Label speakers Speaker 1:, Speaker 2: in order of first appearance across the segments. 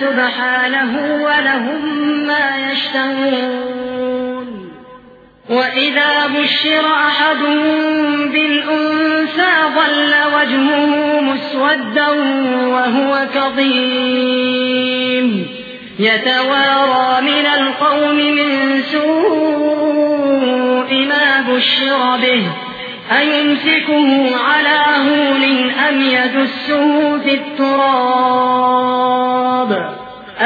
Speaker 1: سبحانه ولهم ما يشتهون. وإذا بشر أحد بالأنثى ظل وجهه مسودا وهو كظيم. يتوارى من القوم من سوء ما بشر به. أيمسكه على هون أم يدسه في التراب؟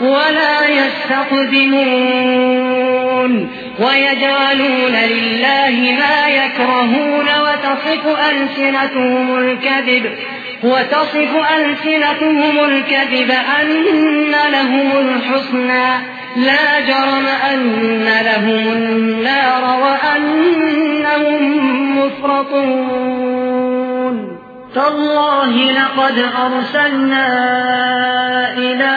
Speaker 1: ولا يستقدمون ويجعلون لله ما يكرهون وتصف ألسنتهم الكذب وتصف ألسنتهم الكذب أن لهم الحسنى لا جرم أن لهم النار وأنهم مفرطون. تالله لقد أرسلنا إلى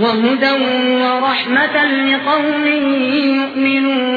Speaker 1: وَهُدًى وَرَحْمَةً لِقَوْمٍ يُؤْمِنُونَ.